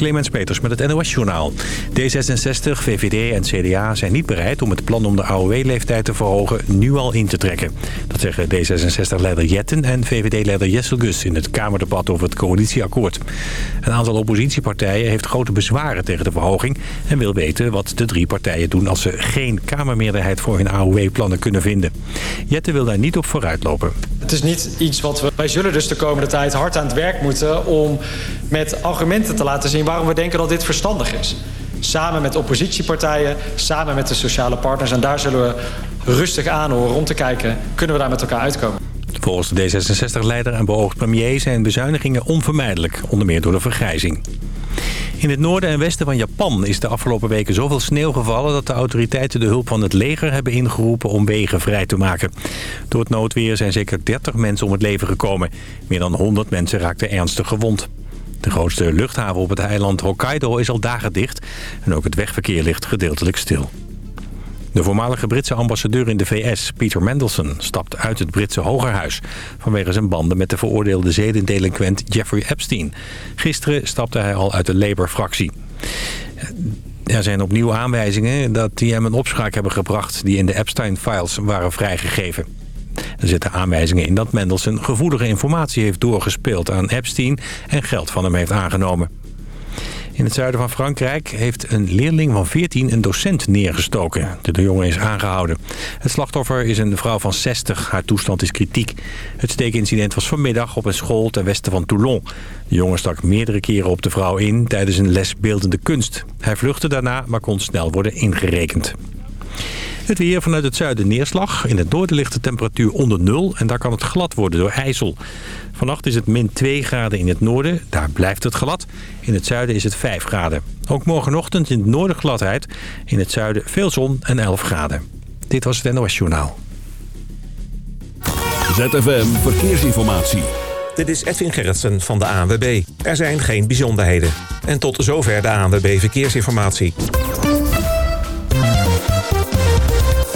Clemens Peters met het NOS-journaal. D66, VVD en CDA zijn niet bereid om het plan om de AOW-leeftijd te verhogen nu al in te trekken. Dat zeggen D66-leider Jetten en VVD-leider Jessel Gus in het Kamerdebat over het coalitieakkoord. Een aantal oppositiepartijen heeft grote bezwaren tegen de verhoging en wil weten wat de drie partijen doen als ze geen Kamermeerderheid voor hun AOW-plannen kunnen vinden. Jetten wil daar niet op vooruitlopen. Het is niet iets wat we... Wij zullen dus de komende tijd hard aan het werk moeten om met argumenten te laten zien waarom we denken dat dit verstandig is. Samen met oppositiepartijen, samen met de sociale partners. En daar zullen we rustig aanhoren om te kijken... kunnen we daar met elkaar uitkomen. Volgens de D66-leider en beoogd premier zijn bezuinigingen onvermijdelijk. Onder meer door de vergrijzing. In het noorden en westen van Japan is de afgelopen weken zoveel sneeuw gevallen... dat de autoriteiten de hulp van het leger hebben ingeroepen om wegen vrij te maken. Door het noodweer zijn zeker 30 mensen om het leven gekomen. Meer dan 100 mensen raakten ernstig gewond. De grootste luchthaven op het eiland Hokkaido is al dagen dicht... en ook het wegverkeer ligt gedeeltelijk stil. De voormalige Britse ambassadeur in de VS, Peter Mandelson, stapt uit het Britse Hogerhuis... vanwege zijn banden met de veroordeelde zedendelinquent Jeffrey Epstein. Gisteren stapte hij al uit de Labour-fractie. Er zijn opnieuw aanwijzingen dat die hem een opspraak hebben gebracht... die in de Epstein-files waren vrijgegeven. Er zitten aanwijzingen in dat Mendelssohn gevoelige informatie heeft doorgespeeld aan Epstein... en geld van hem heeft aangenomen. In het zuiden van Frankrijk heeft een leerling van 14 een docent neergestoken. De jongen is aangehouden. Het slachtoffer is een vrouw van 60. Haar toestand is kritiek. Het steekincident was vanmiddag op een school ten westen van Toulon. De jongen stak meerdere keren op de vrouw in tijdens een les beeldende kunst. Hij vluchtte daarna, maar kon snel worden ingerekend. Het weer vanuit het zuiden neerslag. In het noorden ligt de temperatuur onder nul en daar kan het glad worden door ijzel. Vannacht is het min 2 graden in het noorden, daar blijft het glad. In het zuiden is het 5 graden. Ook morgenochtend in het noorden gladheid. In het zuiden veel zon en 11 graden. Dit was het NOS Journaal. ZFM Verkeersinformatie. Dit is Edwin Gerritsen van de ANWB. Er zijn geen bijzonderheden. En tot zover de ANWB Verkeersinformatie.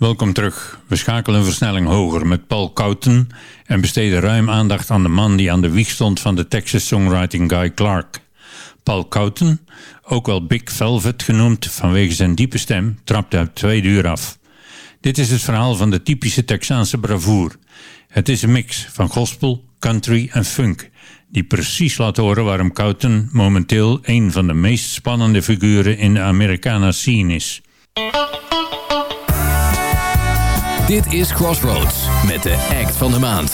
Welkom terug. We schakelen een versnelling hoger met Paul Couten en besteden ruim aandacht aan de man die aan de wieg stond van de Texas songwriting Guy Clark. Paul Couten, ook wel Big Velvet genoemd vanwege zijn diepe stem, trapte uit twee uur af. Dit is het verhaal van de typische Texaanse bravoer. Het is een mix van gospel, country en funk, die precies laat horen waarom Couten momenteel een van de meest spannende figuren in de Americana scene is. Dit is Crossroads met de act van de maand.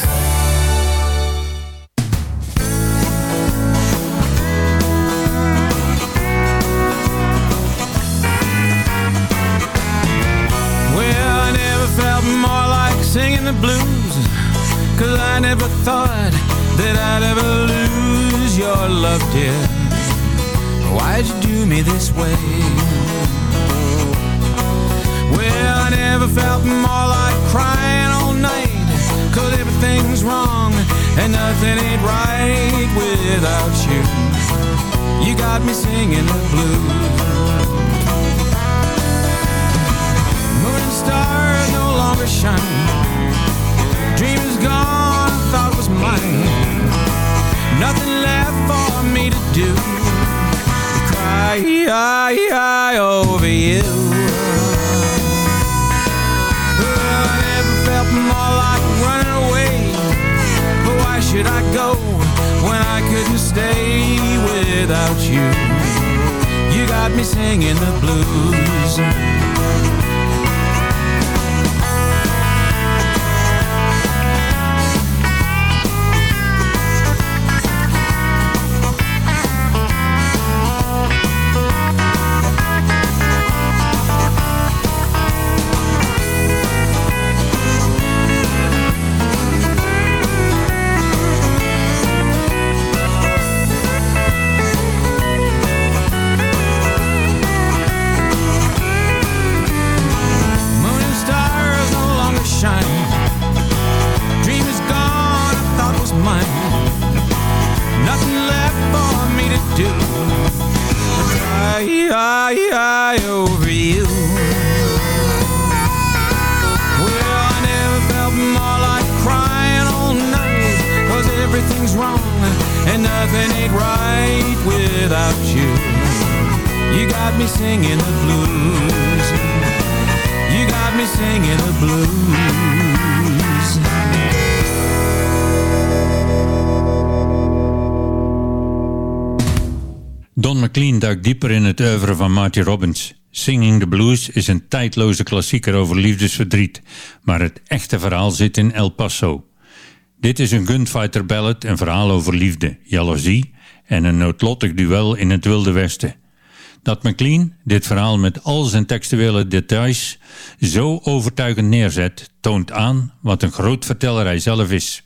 Well, I never felt more like singing the blues Cause I never thought that I'd ever lose your love, dear Why'd you do me this way? Well, I never felt more like crying all night. Cause everything's wrong and nothing ain't right without you. You got me singing the blues. Moon and stars no longer shine. Dream is gone, I thought was mine. Nothing left for me to do. Cry I, I, over you should I go when I couldn't stay without you? You got me singing the blues dieper in het oeuvre van Marty Robbins. Singing the Blues is een tijdloze klassieker over liefdesverdriet, maar het echte verhaal zit in El Paso. Dit is een gunfighter ballad, een verhaal over liefde, jaloezie en een noodlottig duel in het Wilde Westen. Dat McLean dit verhaal met al zijn textuele details zo overtuigend neerzet, toont aan wat een groot verteller hij zelf is.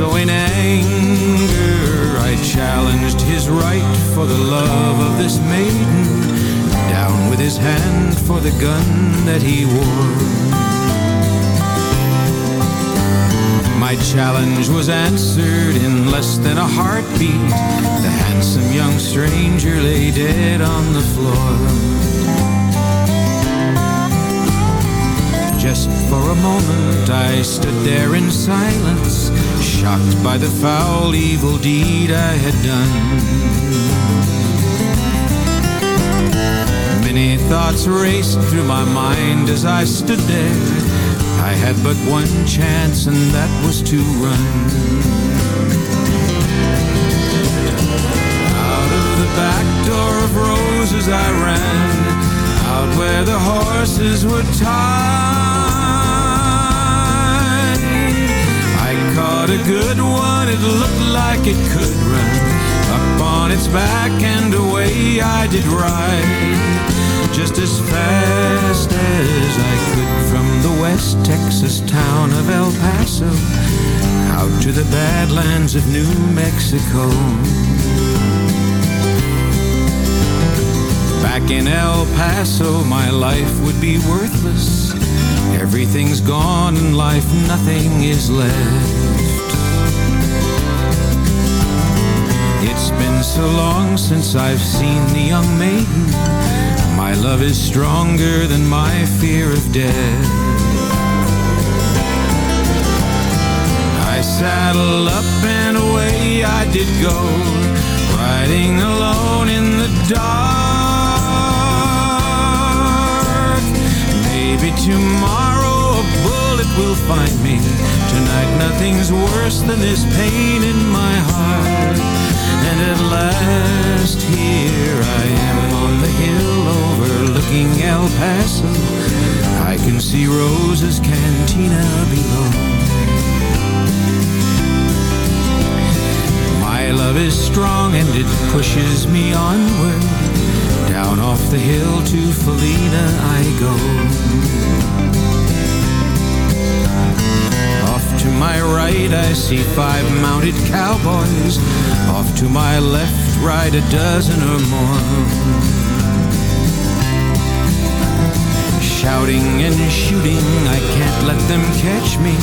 So in anger, I challenged his right for the love of this maiden. Down with his hand for the gun that he wore. My challenge was answered in less than a heartbeat. The handsome young stranger lay dead on the floor. Just for a moment I stood there in silence, shocked by the foul evil deed I had done. Many thoughts raced through my mind as I stood there. I had but one chance and that was to run. Out of the back door of Rosa's I ran, out where the horses were tied. A good one, it looked like it could run. Up on its back and away I did ride just as fast as I could from the West Texas town of El Paso out to the badlands of New Mexico. Back in El Paso, my life would be worthless. Everything's gone in life, nothing is left. It's been so long since I've seen the young maiden my love is stronger than my fear of death. I saddle up and away I did go, riding alone in the dark. Maybe tomorrow a bullet will find me. Tonight nothing's worse than this pain in my heart. And at last here I am on the hill overlooking El Paso. I can see Rosa's cantina below. My love is strong and it pushes me onward. Down off the hill to Felina I go. To my right I see five mounted cowboys. Off to my left ride a dozen or more. Shouting and shooting, I can't let them catch me.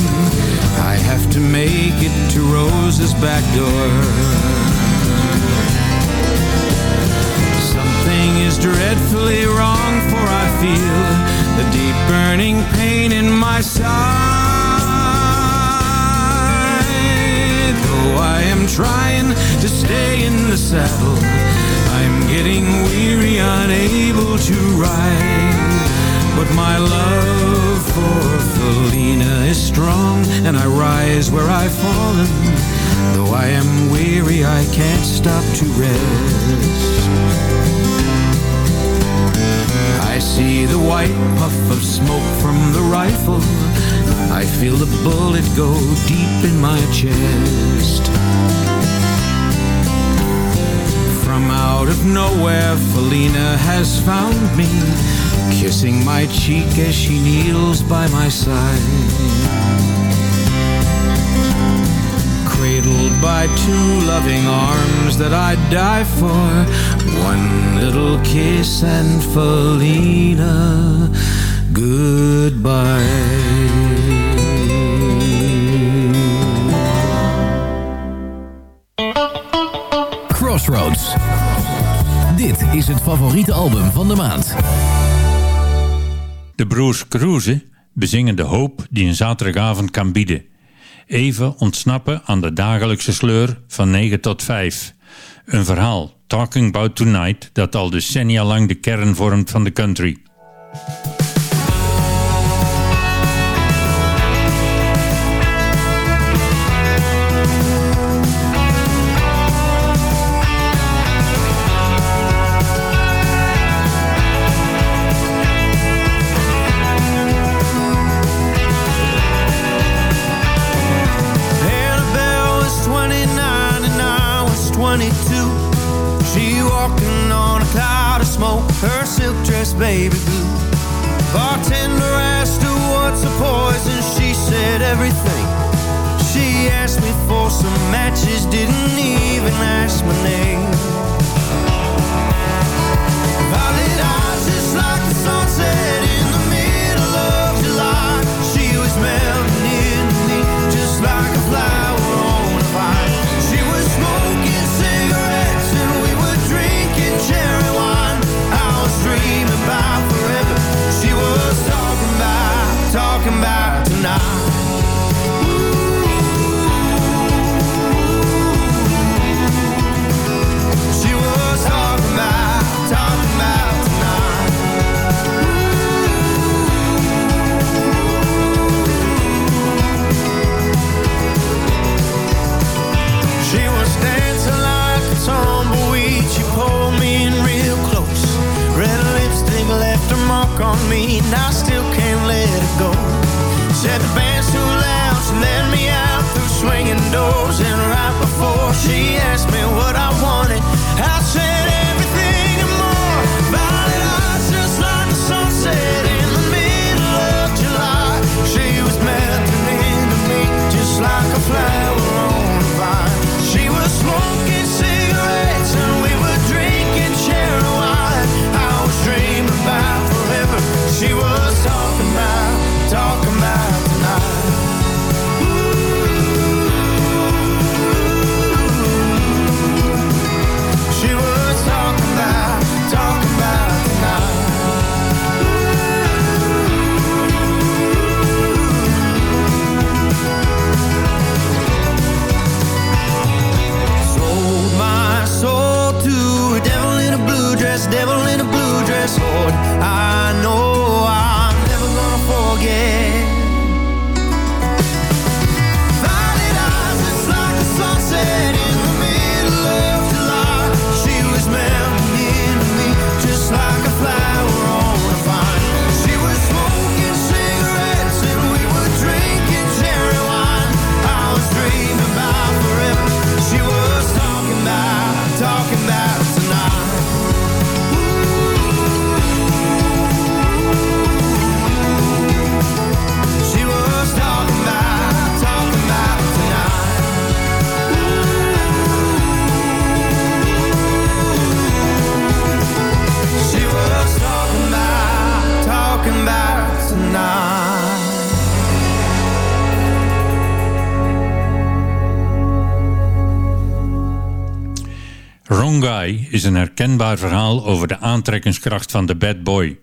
I have to make it to Rosa's back door. Something is dreadfully wrong, for I feel the deep burning pain in my side. Though I am trying to stay in the saddle, I'm getting weary, unable to ride. But my love for Felina is strong And I rise where I've fallen. Though I am weary I can't stop to rest. I see the white puff of smoke from the rifle I feel the bullet go deep in my chest. From out of nowhere Felina has found me. Kissing my cheek as she kneels by my side. Cradled by two loving arms that I'd die for. One little kiss and Felina Goodbye Crossroads. Dit is het favoriete album van de maand. De broers Cruise bezingen de hoop die een zaterdagavond kan bieden. Even ontsnappen aan de dagelijkse sleur van 9 tot 5. Een verhaal, Talking About Tonight, dat al decennia lang de kern vormt van de country. Didn't even ask my name. broke on me and I still can't let it go. Said the band's too loud, she let me out through swinging doors. And right before she asked me what I wanted, I said, she was is een herkenbaar verhaal over de aantrekkingskracht van de bad boy.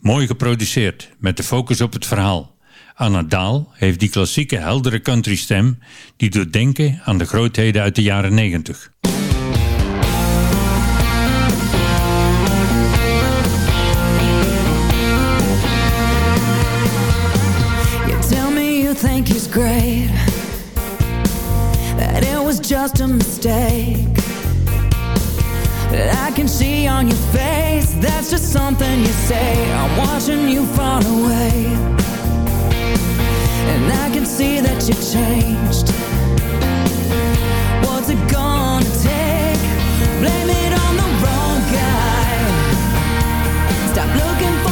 Mooi geproduceerd, met de focus op het verhaal. Anna Daal heeft die klassieke heldere countrystem die doet denken aan de grootheden uit de jaren 90. just a mistake can see on your face That's just something you say. I'm watching you fall away. And I can see that you've changed. What's it gonna take? Blame it on the wrong guy. Stop looking for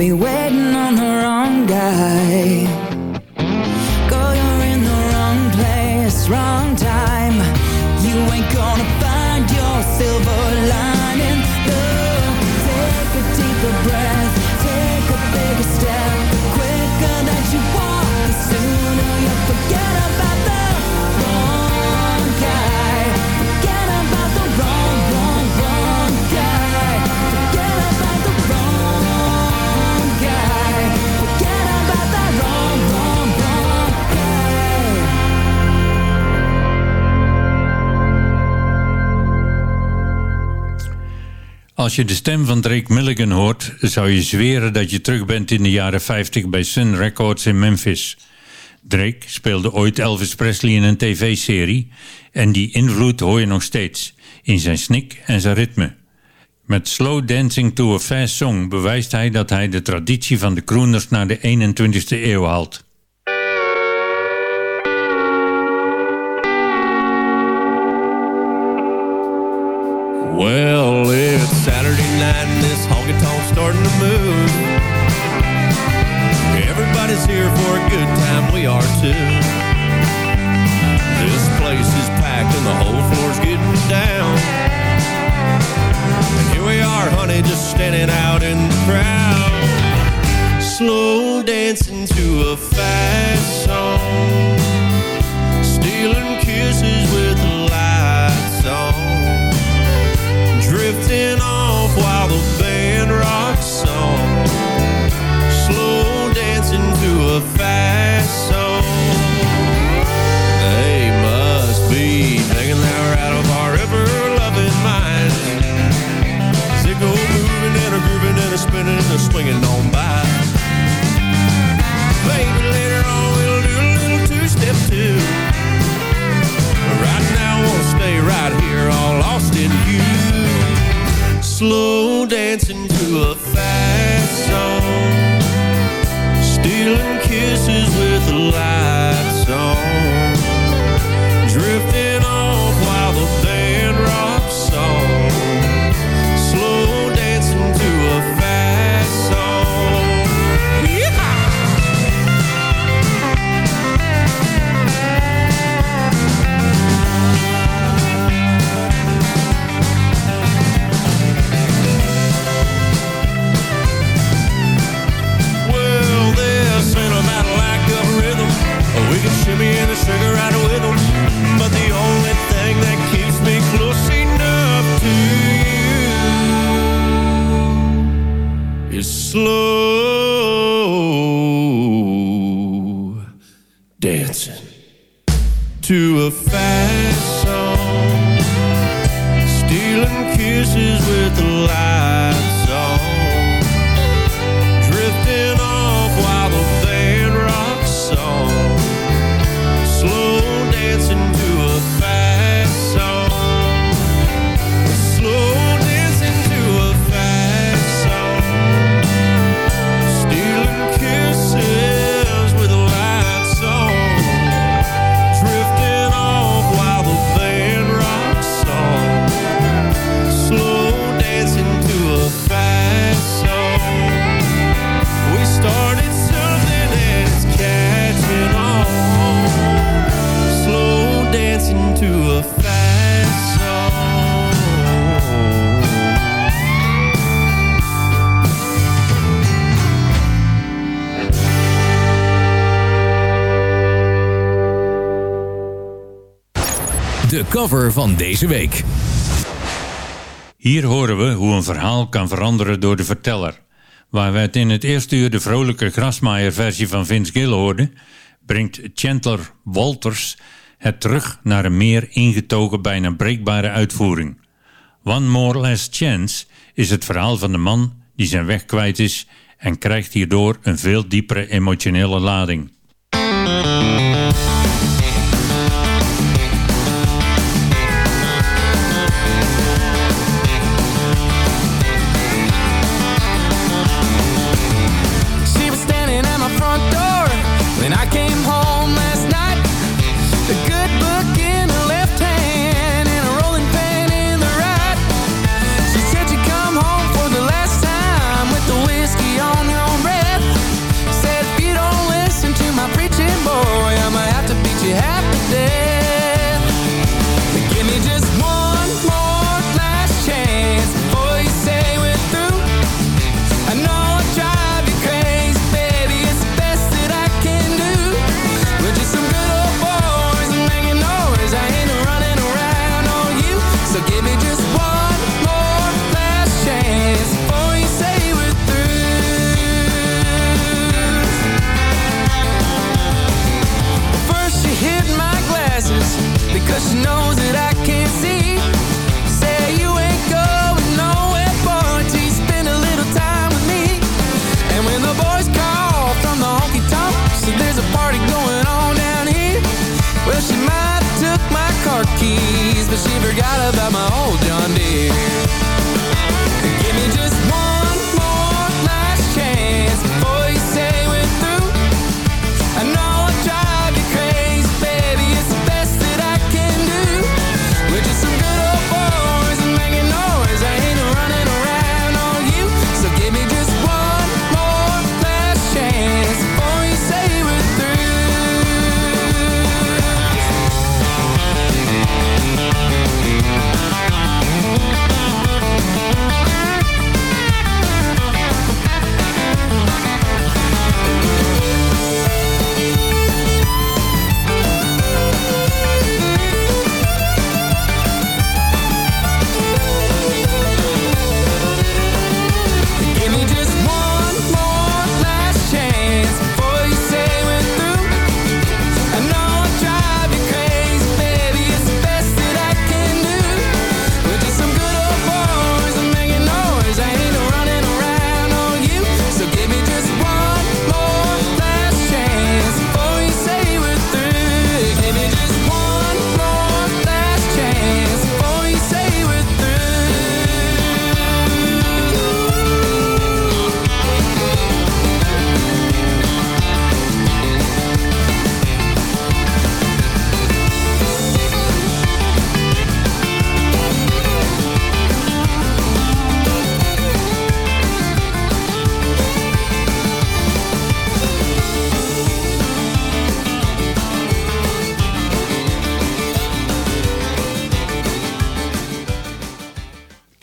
be waiting Als je de stem van Drake Milligan hoort, zou je zweren dat je terug bent in de jaren 50 bij Sun Records in Memphis. Drake speelde ooit Elvis Presley in een tv-serie en die invloed hoor je nog steeds in zijn snik en zijn ritme. Met Slow Dancing to a Fast Song bewijst hij dat hij de traditie van de crooners naar de 21ste eeuw haalt. Well, it's night and this honky tonk's starting to move. Everybody's here for a good time, we are too. This place is packed and the whole floor's getting down. And here we are, honey, just standing out in the crowd. Slow dancing to a fast song. Cover van deze week. Hier horen we hoe een verhaal kan veranderen door de verteller. Waar we het in het eerste uur de vrolijke grasmaaier versie van Vince Gill hoorden, brengt Chandler Walters het terug naar een meer ingetogen, bijna breekbare uitvoering. One More Last Chance is het verhaal van de man die zijn weg kwijt is en krijgt hierdoor een veel diepere emotionele lading.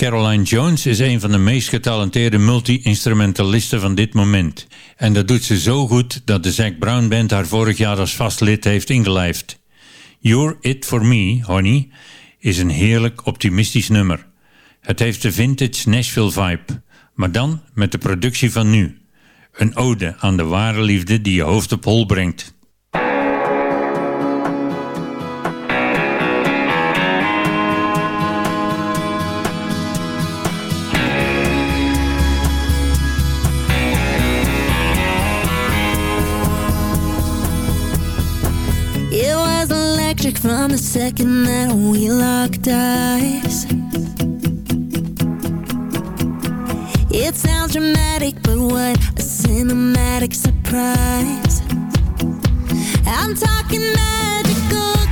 Caroline Jones is een van de meest getalenteerde multi-instrumentalisten van dit moment. En dat doet ze zo goed dat de Zack Brown Band haar vorig jaar als vast lid heeft ingelijfd. You're It For Me, Honey, is een heerlijk optimistisch nummer. Het heeft de vintage Nashville vibe, maar dan met de productie van nu. Een ode aan de ware liefde die je hoofd op hol brengt. from the second that we locked eyes. It sounds dramatic, but what a cinematic surprise. I'm talking magical.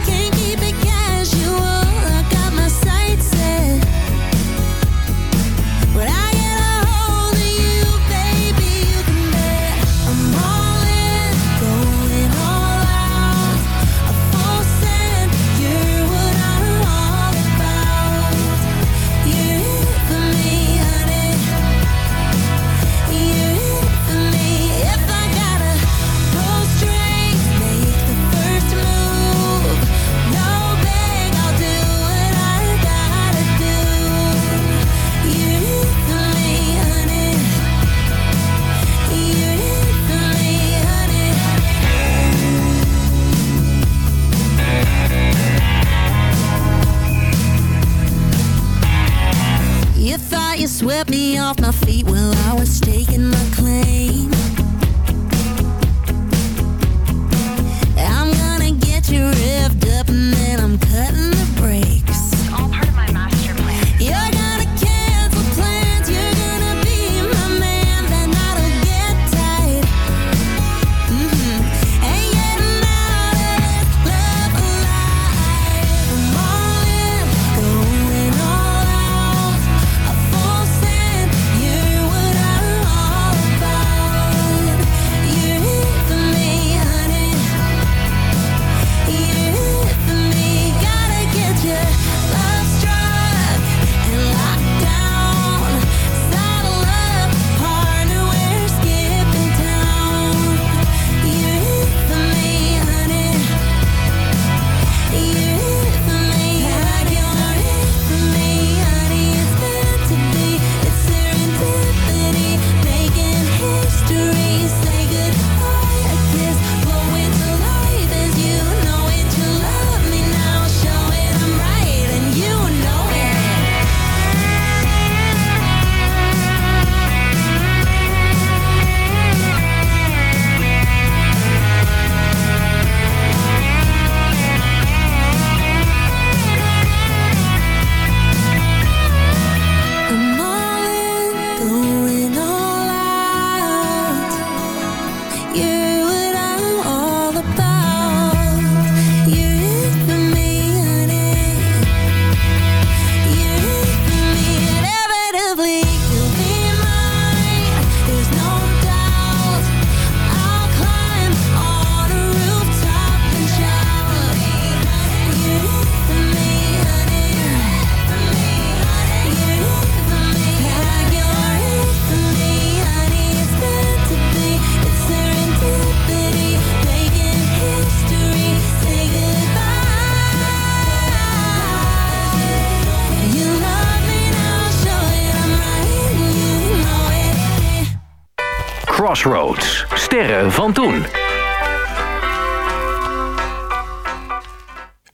Sterren van toen.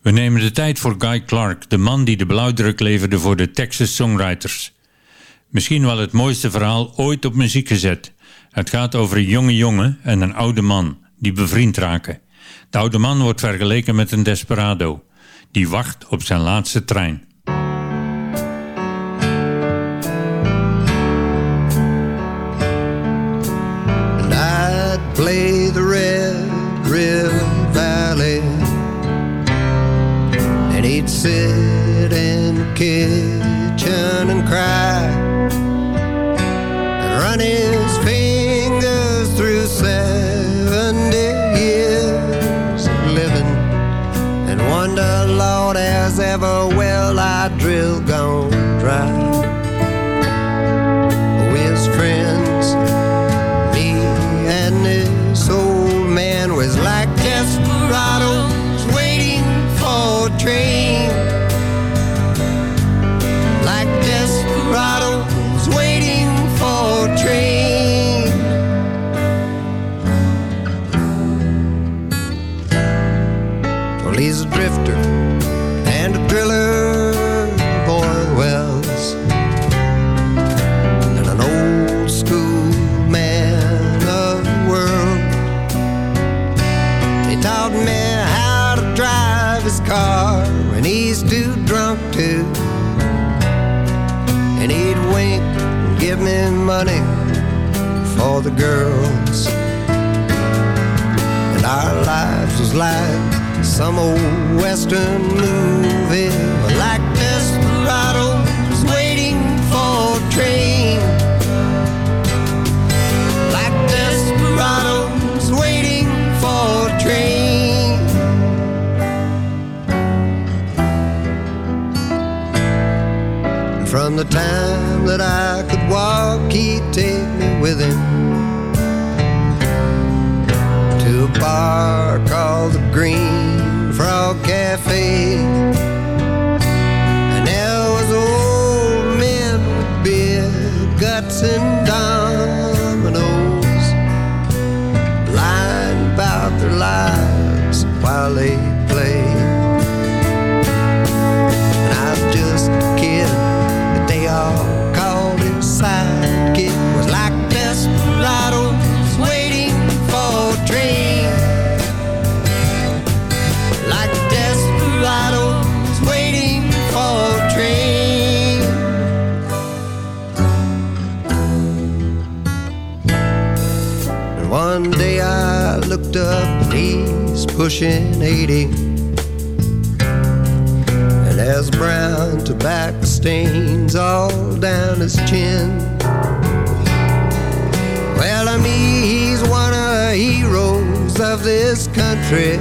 We nemen de tijd voor Guy Clark, de man die de blauwdruk leverde voor de Texas Songwriters. Misschien wel het mooiste verhaal ooit op muziek gezet. Het gaat over een jonge jongen en een oude man die bevriend raken. De oude man wordt vergeleken met een desperado die wacht op zijn laatste trein. Sit one day I looked up and he's pushing 80. And there's brown tobacco stains all down his chin. Well, to me, he's one of the heroes of this country.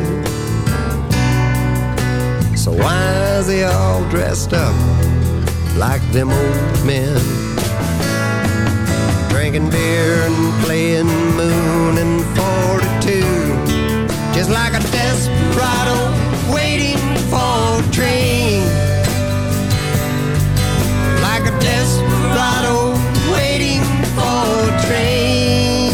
So why is he all dressed up like them old men? Drinking beer and playing like a desperado waiting for a train. Like a desperado waiting for a train.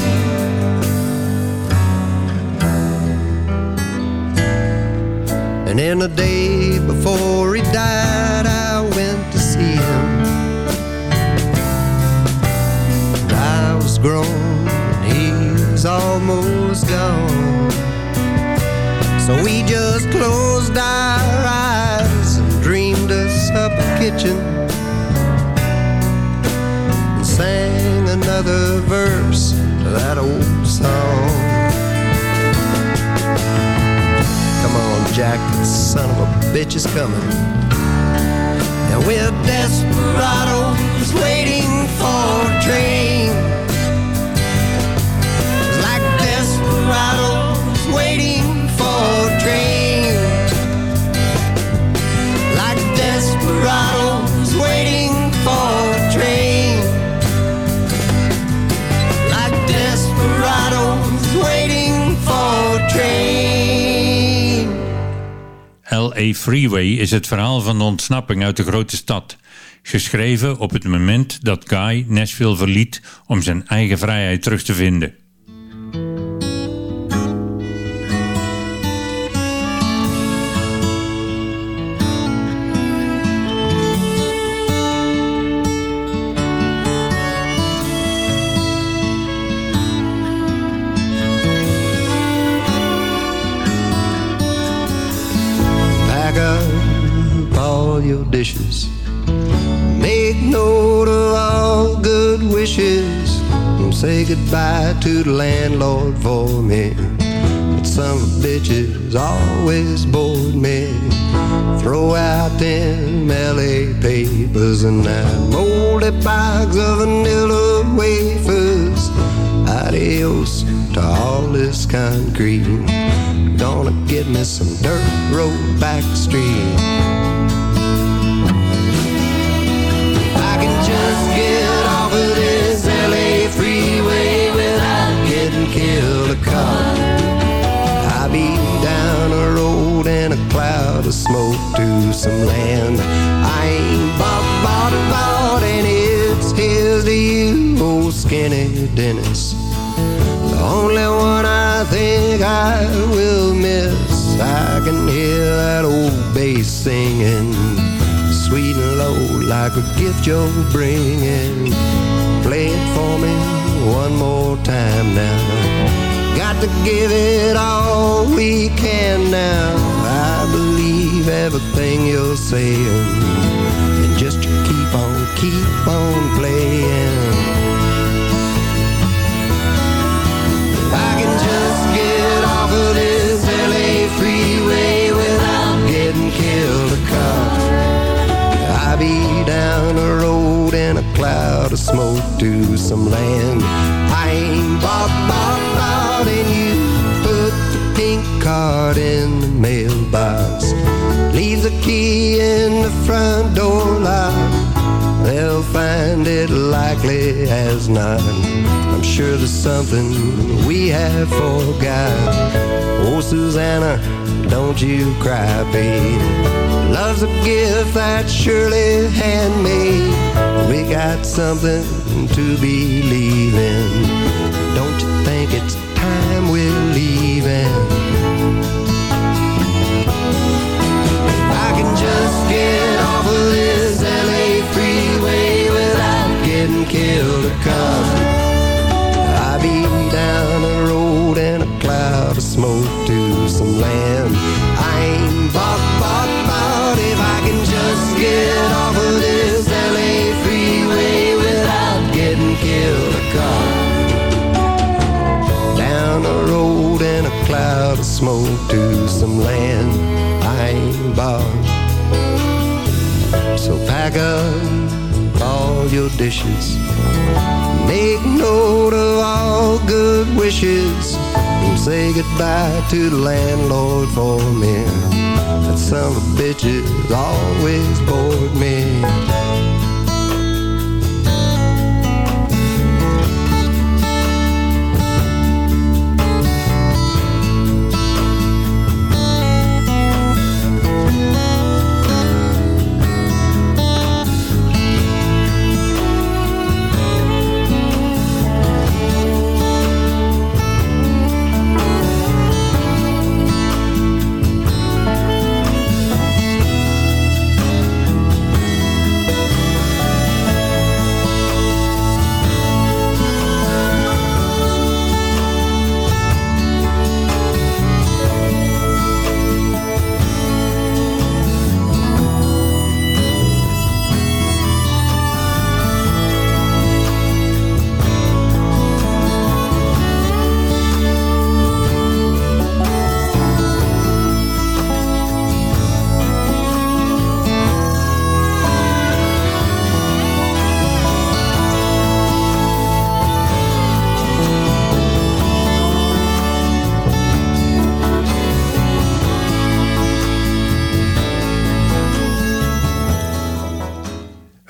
And in the day before he died, I went to see him. And I was grown, and he's almost gone. So we just closed our eyes and dreamed us up a kitchen and sang another verse of that old song. Come on, Jack, the son of a bitch is coming. And we're desperados waiting for a train. Like desperados L.A. Freeway is het verhaal van de ontsnapping uit de grote stad. Geschreven op het moment dat Guy Nashville verliet om zijn eigen vrijheid terug te vinden. To the landlord for me. But some bitches always bored me. Throw out them LA papers and that moldy bags of vanilla wafers. Adios to all this concrete. Gonna get me some dirt road back street. Of smoke to some land. I ain't bought, bought, bought, and it's here's to you, old skinny Dennis. The only one I think I will miss. I can hear that old bass singing, sweet and low, like a gift you're bringing. Play it for me one more time now. Got to give it all we can now. I believe everything you're saying, and just keep on, keep on playing. I can just get off of this LA freeway without getting killed a car. I be down the road in a cloud of smoke to some land. I ain't bought, bought, bought, and you put the pink card in the mailbox. Leave the key in the front door lock. They'll find it likely as not. I'm sure there's something we have forgot. Oh, Susanna, don't you cry, babe. Love's a gift that's surely handmade. We got something to believe in. Don't you think it's time we're leaving? Killed come. I be down the road in a cloud of smoke to some land. I ain't bought, bought, bought if I can just get off of this LA freeway without getting killed or caught. Down the road in a cloud of smoke to some land. I ain't bought. So pack up all your dishes. Make note of all good wishes and say goodbye to the landlord for me. That son of a bitch has always bored me.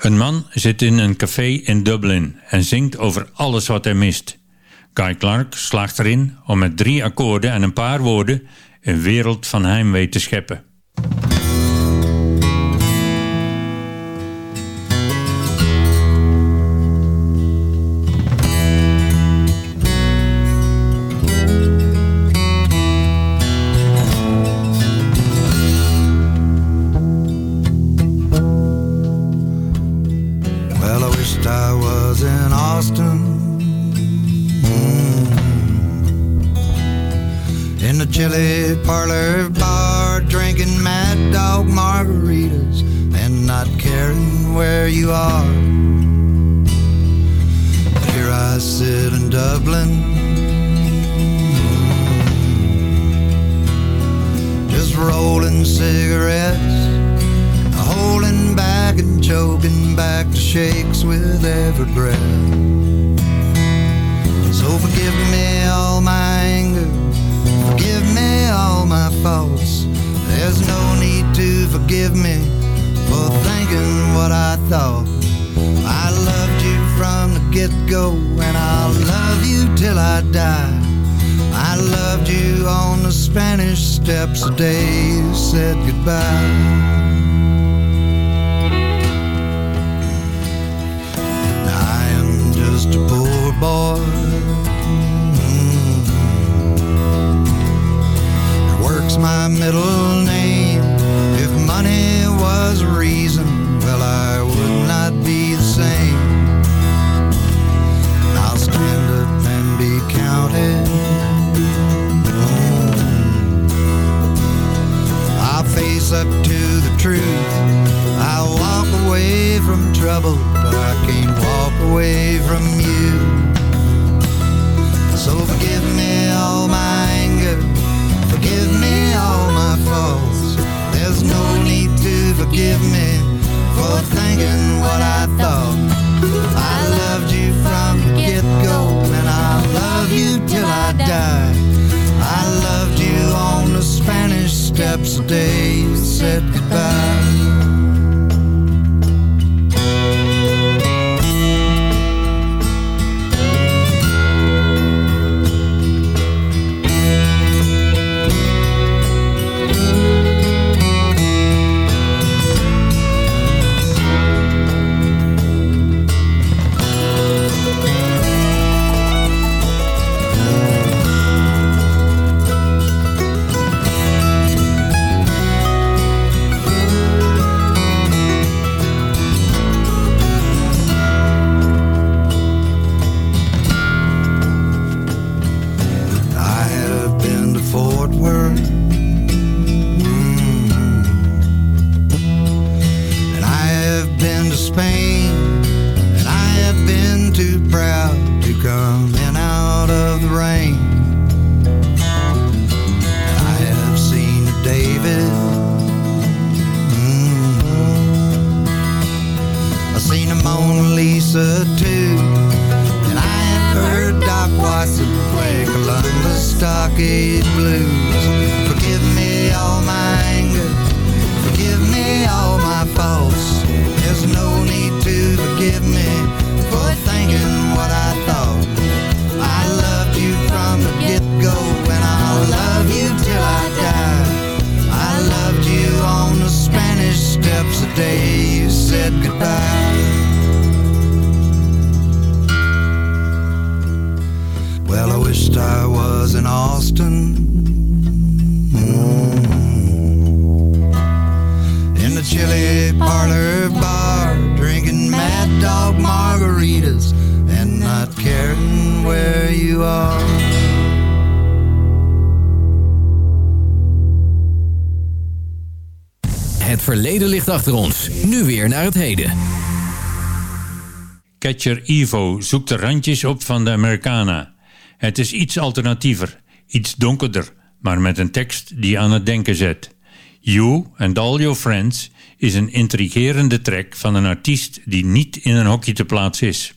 Een man zit in een café in Dublin en zingt over alles wat hij mist. Guy Clark slaagt erin om met drie akkoorden en een paar woorden een wereld van heimwee te scheppen. Shakes with every breath. So forgive me all my anger, forgive me all my faults. There's no need to forgive me for thinking what I thought. I loved you from the get-go and I'll love you till I die. I loved you on the Spanish steps the day you said goodbye. Boy. Hmm. It works my middle name. If money was reason, well, I would not be the same. I'll stand up and be counted. Hmm. I'll face up to the truth. I'll walk away from trouble, but I can't walk away from you. So forgive me all my anger, forgive me all my faults. There's no need to forgive me for thinking what I thought. I loved you from the get-go, and I'll love you till I die. I loved you on the Spanish steps the day you said goodbye. Catcher Evo zoekt de randjes op van de Americana. Het is iets alternatiever, iets donkerder, maar met een tekst die aan het denken zet. You and All Your Friends is een intrigerende track van een artiest die niet in een hokje te plaatsen is.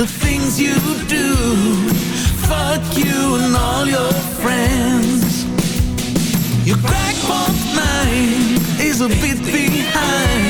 The things you do. Fuck you and all your friends. Your crackpot mind is a bit behind.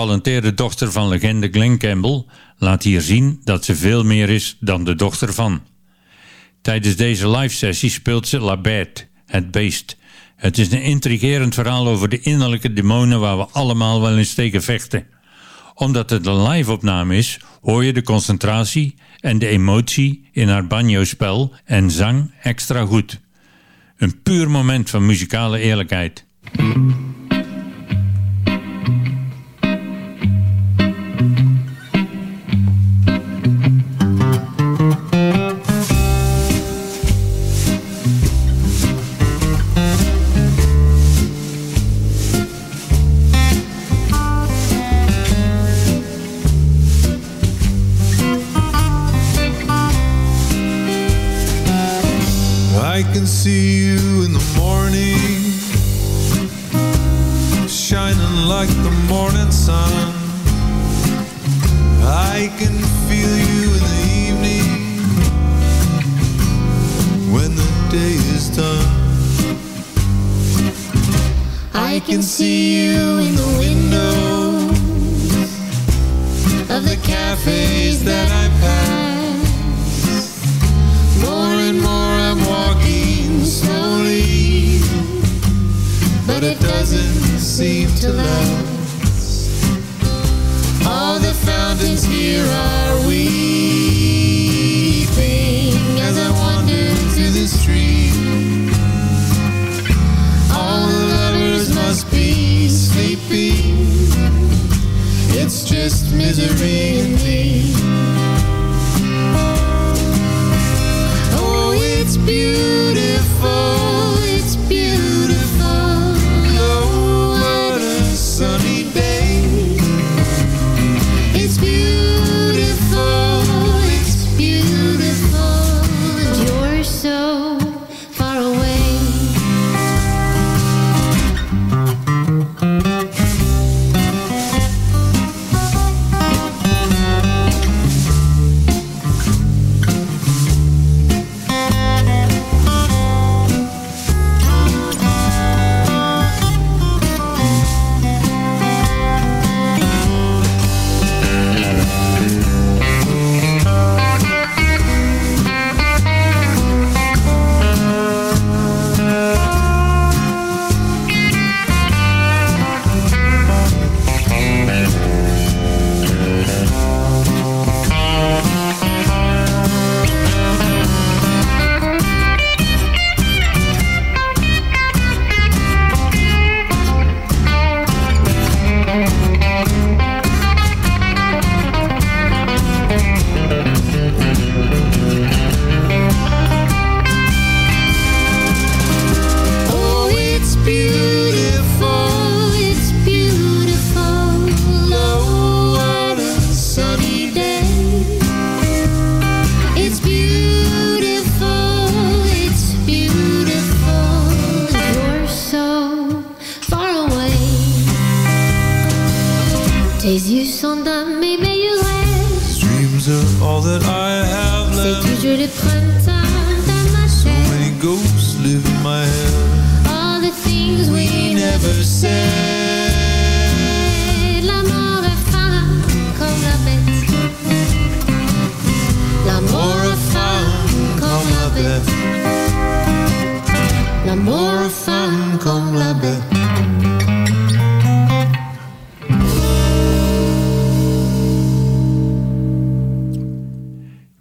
Getalenteerde dochter van legende Glenn Campbell, laat hier zien dat ze veel meer is dan de dochter van. Tijdens deze live sessie speelt ze La Bête, het beest. Het is een intrigerend verhaal over de innerlijke demonen waar we allemaal wel eens tegen vechten. Omdat het een live-opname is, hoor je de concentratie en de emotie in haar banjo-spel en zang extra goed. Een puur moment van muzikale eerlijkheid. I can see you in the windows of the cafes that I pass. More and more I'm walking slowly, but it doesn't seem to last. All the fountains here are weeping Just misery in me.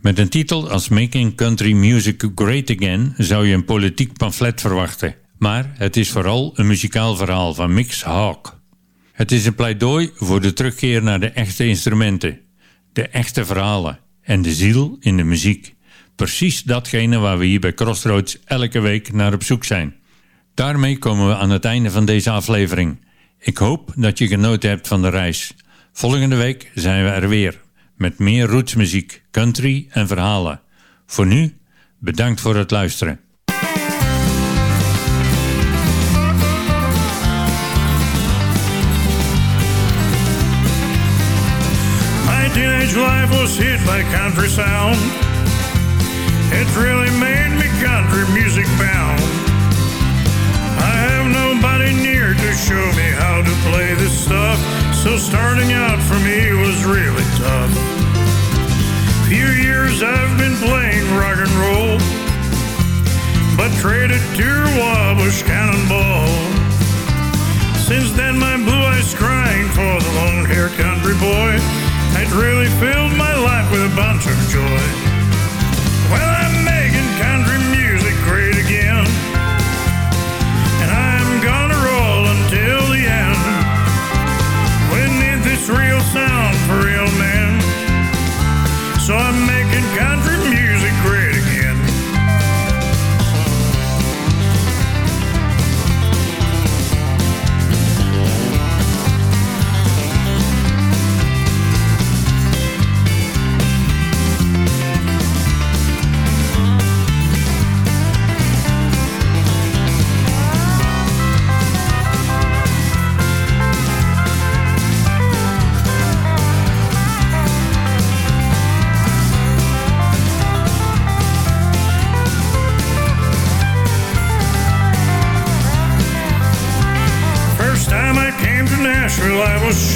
Met een titel als Making Country Music Great Again zou je een politiek pamflet verwachten. Maar het is vooral een muzikaal verhaal van Mix Hawk. Het is een pleidooi voor de terugkeer naar de echte instrumenten, de echte verhalen en de ziel in de muziek. Precies datgene waar we hier bij Crossroads elke week naar op zoek zijn. Daarmee komen we aan het einde van deze aflevering. Ik hoop dat je genoten hebt van de reis. Volgende week zijn we er weer met meer rootsmuziek, country en verhalen. Voor nu, bedankt voor het luisteren. My teenage life was hit by country sound. It really made me country music bound. I have nobody near to show me how to play this stuff, so starting out for me was really tough. I've been playing rock and roll, but traded to Wabash Cannonball. Since then, my blue eyes crying for the long haired country boy. It really filled my life with a bunch of joy. Well, I'm making country music great again. And I'm gonna roll until the end. We need this real sound for real men. So I'm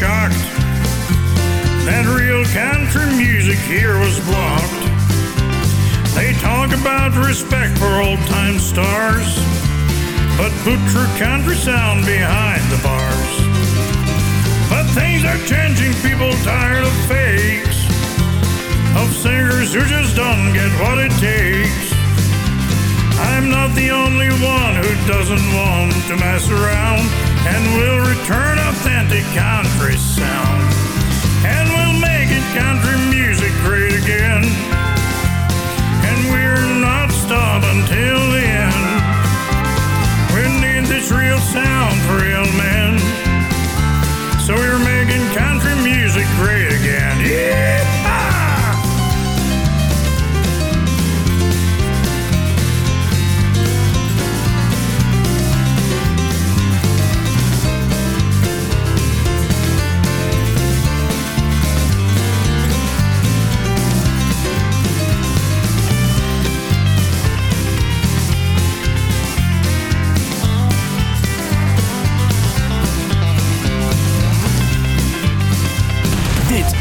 shocked. That real country music here was blocked. They talk about respect for old time stars, but put true country sound behind the bars. But things are changing, people tired of fakes, of singers who just don't get what it takes. I'm not the only one who doesn't want to mess around and we'll return authentic country sound. And we'll make it country music great again. And we're not stop until the end. We need this real sound for real men. So we're making country music great again. Yeah!